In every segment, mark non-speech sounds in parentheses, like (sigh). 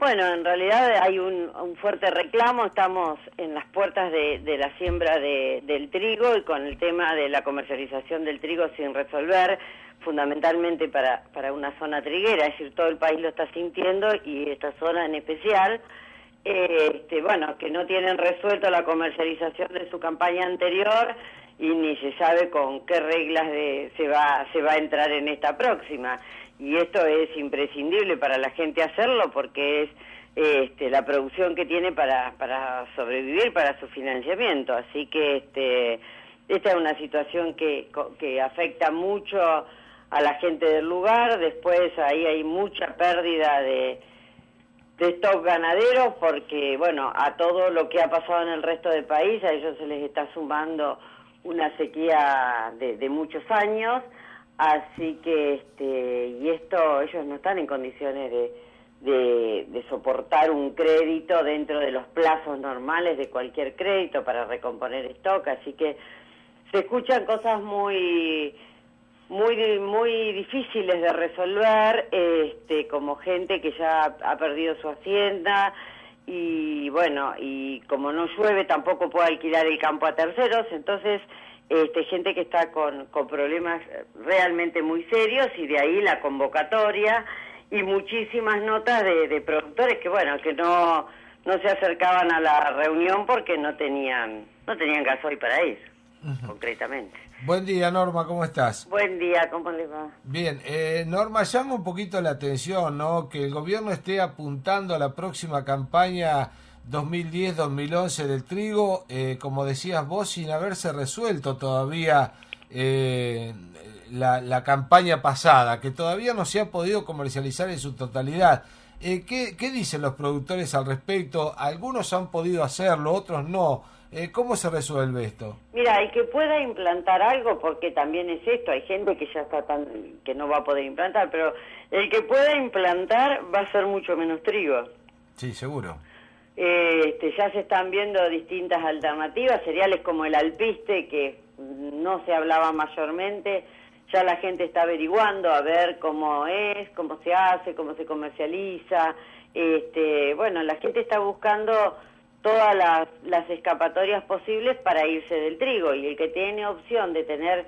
Bueno, en realidad hay un, fuerte reclamo, estamos en las puertas de, la siembra del trigo y con el tema de la comercialización del trigo sin resolver, fundamentalmente para, para una zona triguera, es decir, todo el país lo está sintiendo y esta zona en especial, este, bueno, que no tienen resuelto la comercialización de su campaña anterior y ni se sabe con qué reglas de, se va se va a entrar en esta próxima y esto es imprescindible para la gente hacerlo porque es este, la producción que tiene para, para sobrevivir, para su financiamiento. Así que este, esta es una situación que, que afecta mucho a la gente del lugar. Después ahí hay mucha pérdida de, de stock ganaderos porque, bueno, a todo lo que ha pasado en el resto del país, a ellos se les está sumando una sequía de, de muchos años Así que, este, y esto, ellos no están en condiciones de, de, soportar un crédito dentro de los plazos normales de cualquier crédito para recomponer stock, así que se escuchan cosas muy muy muy difíciles de resolver este como gente que ya ha perdido su hacienda y bueno y como no llueve tampoco puede alquilar el campo a terceros entonces este, gente que está con, con problemas realmente muy serios y de ahí la convocatoria y muchísimas notas de, de productores que bueno que no no se acercaban a la reunión porque no tenían no tenían gasoil para ir concretamente Buen día, Norma, ¿cómo estás? Buen día, ¿cómo le va? Bien, eh, Norma, llama un poquito la atención, ¿no? Que el gobierno esté apuntando a la próxima campaña 2010-2011 del trigo, eh, como decías vos, sin haberse resuelto todavía eh, la, campaña pasada, que todavía no se ha podido comercializar en su totalidad. Eh, ¿qué, ¿qué, dicen los productores al respecto? Algunos han podido hacerlo, otros no. ¿Cómo se resuelve esto? Mira, el que pueda implantar algo, porque también es esto, hay gente que ya está tan, que no va a poder implantar, pero el que pueda implantar va a ser mucho menos trigo. Sí, seguro. Este, ya se están viendo distintas alternativas, cereales como el alpiste, que no se hablaba mayormente, ya la gente está averiguando a ver cómo es, cómo se hace, cómo se comercializa. Este, bueno, la gente está buscando todas las, las escapatorias posibles para irse del trigo y el que tiene opción de tener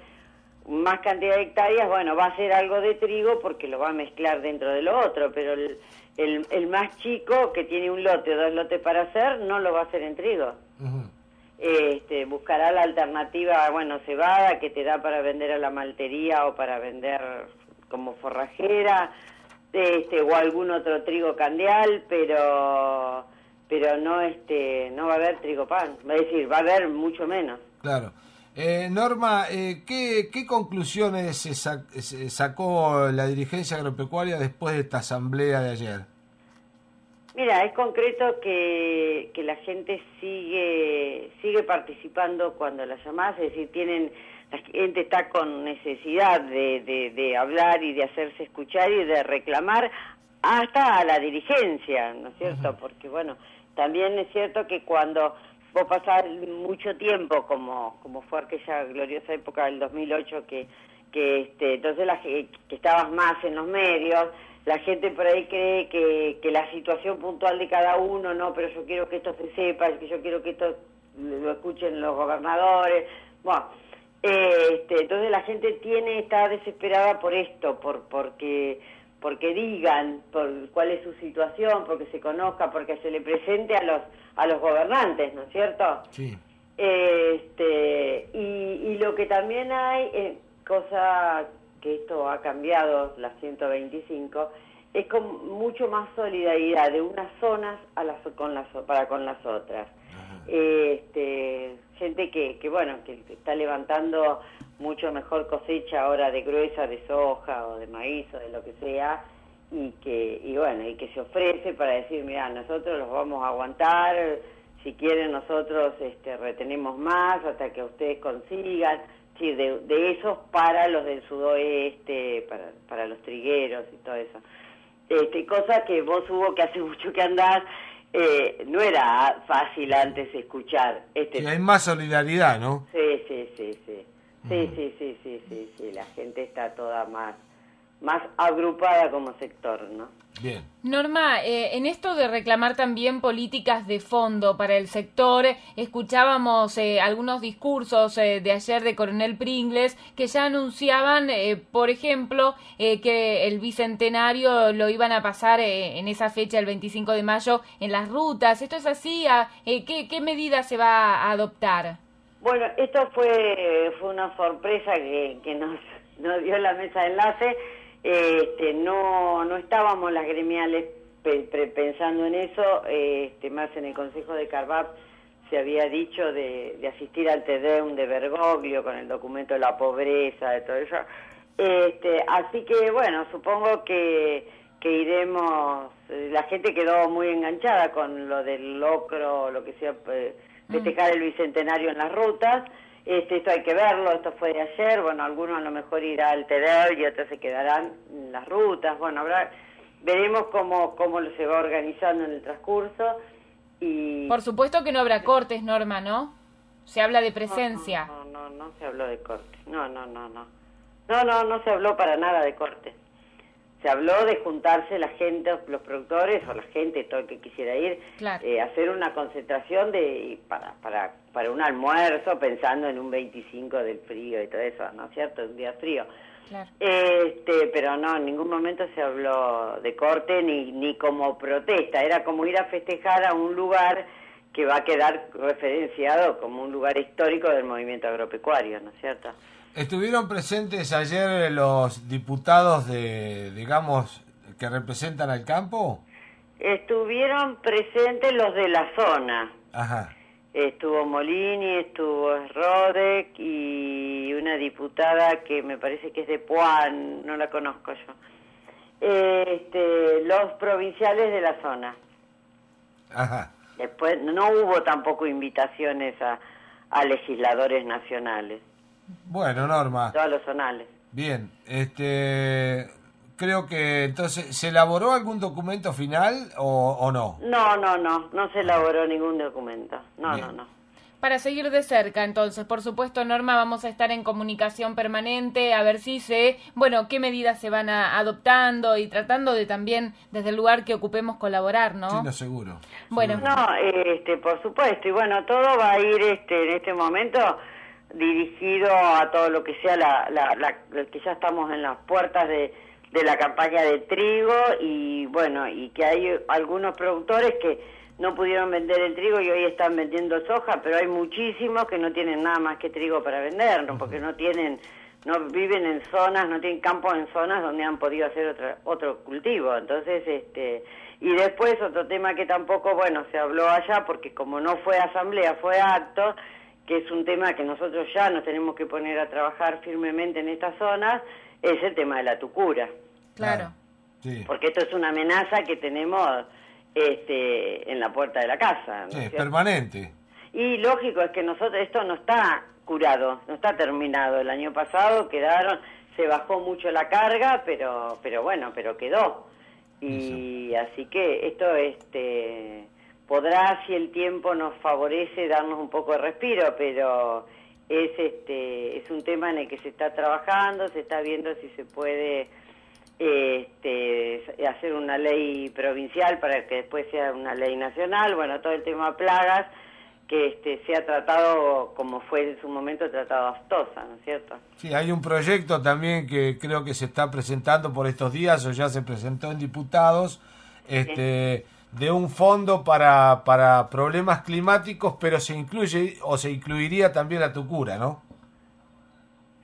más cantidad de hectáreas, bueno, va a hacer algo de trigo porque lo va a mezclar dentro de lo otro, pero el, el, más chico que tiene un lote o dos lotes para hacer no lo va a hacer en trigo. este, buscará la alternativa, bueno, cebada que te da para vender a la maltería o para vender como forrajera, este, o algún otro trigo candeal, pero pero no este no va a haber trigo pan, va a decir, va a haber mucho menos. Claro. Eh, Norma, eh, ¿qué, conclusiones sacó la dirigencia agropecuaria después de esta asamblea de ayer? Mira, es concreto que, que la gente sigue sigue participando cuando la llamás, es decir, tienen la gente está con necesidad de, de, hablar y de hacerse escuchar y de reclamar hasta a la dirigencia, ¿no es cierto? Porque bueno, también es cierto que cuando vos pasás mucho tiempo, como, como fue aquella gloriosa época del 2008, que, que este, entonces la, que estabas más en los medios, la gente por ahí cree que, que la situación puntual de cada uno, no, pero yo quiero que esto se sepa, que yo quiero que esto lo escuchen los gobernadores, bueno, este, entonces la gente tiene, está desesperada por esto, por porque porque digan por cuál es su situación, porque se conozca, porque se le presente a los a los gobernantes, ¿no es cierto? Sí. Este, y, lo que también hay, eh, cosa que esto ha cambiado, la 125, es con mucho más solidaridad de unas zonas a las, con las, para con las otras. Este, gente que, que, bueno, que está levantando mucho mejor cosecha ahora de gruesa, de soja o de maíz o de lo que sea, y que y bueno y que se ofrece para decir mira nosotros los vamos a aguantar si quieren nosotros este, retenemos más hasta que ustedes consigan sí, de, de esos para los del sudoeste para, para los trigueros y todo eso. Este, cosa que vos hubo que hace mucho que andar eh, no era fácil antes escuchar este hay más solidaridad no sí sí sí sí sí, sí sí sí sí sí la gente está toda más más agrupada como sector, ¿no? Bien. Norma, eh, en esto de reclamar también políticas de fondo para el sector, escuchábamos eh, algunos discursos eh, de ayer de Coronel Pringles que ya anunciaban, por ejemplo, que el bicentenario lo iban a pasar en esa fecha, el 25 de mayo, en las rutas. ¿Esto es así? Ah, ¿qué, ¿Qué medida se va a adoptar? Bueno, esto fue, fue una sorpresa que, nos, (laughs) nos dio la mesa de enlace este, no, no estábamos las gremiales pensando en eso, este, más en el Consejo de Carvap se había dicho de, asistir al TEDEUM de Bergoglio con el documento de la pobreza, de todo eso. Este, así que bueno, supongo que, que iremos, la gente quedó muy enganchada con lo del locro, lo que sea, eh, mm. festejar el bicentenario en las rutas. Este, esto hay que verlo, esto fue de ayer, bueno, algunos a lo mejor irá al TEDER y otros se quedarán en las rutas, bueno, habrá, veremos cómo, cómo se va organizando en el transcurso y... Por supuesto que no habrá cortes, Norma, ¿no? Se habla de presencia. No, no, no, no, se habló de cortes, no, no, no, no. No, no, no se habló para nada de cortes se habló de juntarse la gente, los productores o la gente, todo el que quisiera ir, eh, hacer una concentración de para, para, para un almuerzo pensando en un 25 del frío y todo eso, ¿no es cierto? Un día frío. Este, pero no, en ningún momento se habló de corte ni, ni como protesta, era como ir a festejar a un lugar que va a quedar referenciado como un lugar histórico del movimiento agropecuario, ¿no es cierto? ¿Estuvieron presentes ayer los diputados de, digamos, que representan al campo? Estuvieron presentes los de la zona. Ajá. Estuvo Molini, estuvo Rodek y una diputada que me parece que es de Puan, no la conozco yo. Este, los provinciales de la zona. Ajá. Después no hubo tampoco invitaciones a, a legisladores nacionales. Bueno, Norma. Todos los zonales. Bien, este, creo que entonces, ¿se elaboró algún documento final o, no? No, no, no, no se elaboró ningún documento. No, no, no para seguir de cerca. Entonces, por supuesto, Norma, vamos a estar en comunicación permanente a ver si se, bueno, qué medidas se van adoptando y tratando de también desde el lugar que ocupemos colaborar, ¿no? Sí, no, seguro. Bueno, no, este, por supuesto, y bueno, todo va a ir este, en este momento dirigido a todo lo que sea la, la, que ya estamos en las puertas de, de la campaña de trigo y bueno, y que hay algunos productores que no pudieron vender el trigo y hoy están vendiendo soja, pero hay muchísimos que no tienen nada más que trigo para vender, ¿no? porque no tienen, no viven en zonas, no tienen campos en zonas donde han podido hacer otro, otro cultivo. Entonces, este, y después otro tema que tampoco, bueno, se habló allá, porque como no fue asamblea, fue acto, que es un tema que nosotros ya nos tenemos que poner a trabajar firmemente en estas zonas, es el tema de la tucura. Claro. Sí. Porque esto es una amenaza que tenemos este, en la puerta de la casa. sí, es permanente. Y lógico, es que nosotros, esto no está curado, no está terminado. El año pasado quedaron, se bajó mucho la carga, pero, pero bueno, pero quedó. Y así que esto, este, podrá, si el tiempo nos favorece, darnos un poco de respiro, pero es, este, es un tema en el que se está trabajando, se está viendo si se puede este, hacer una ley provincial para que después sea una ley nacional, bueno, todo el tema plagas, que este, sea tratado como fue en su momento tratado Astosa, ¿no es cierto? Sí, hay un proyecto también que creo que se está presentando por estos días, o ya se presentó en diputados, este, de un fondo para, para problemas climáticos, pero se incluye o se incluiría también la tucura, ¿no?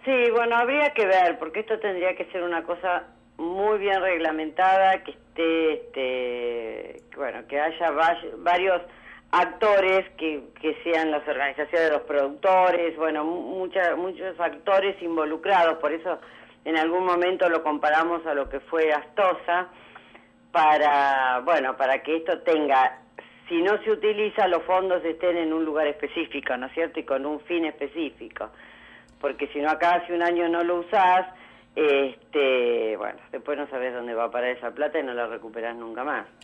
Sí, bueno, habría que ver, porque esto tendría que ser una cosa muy bien reglamentada, que esté, este, bueno, que haya varios actores que, que sean las organizaciones de los productores, bueno, mucha, muchos actores involucrados, por eso en algún momento lo comparamos a lo que fue Astosa, para, bueno, para que esto tenga, si no se utiliza, los fondos estén en un lugar específico, ¿no es cierto? Y con un fin específico. Porque si no, acá hace un año no lo usás, este, bueno, después no sabes dónde va a parar esa plata y no la recuperas nunca más.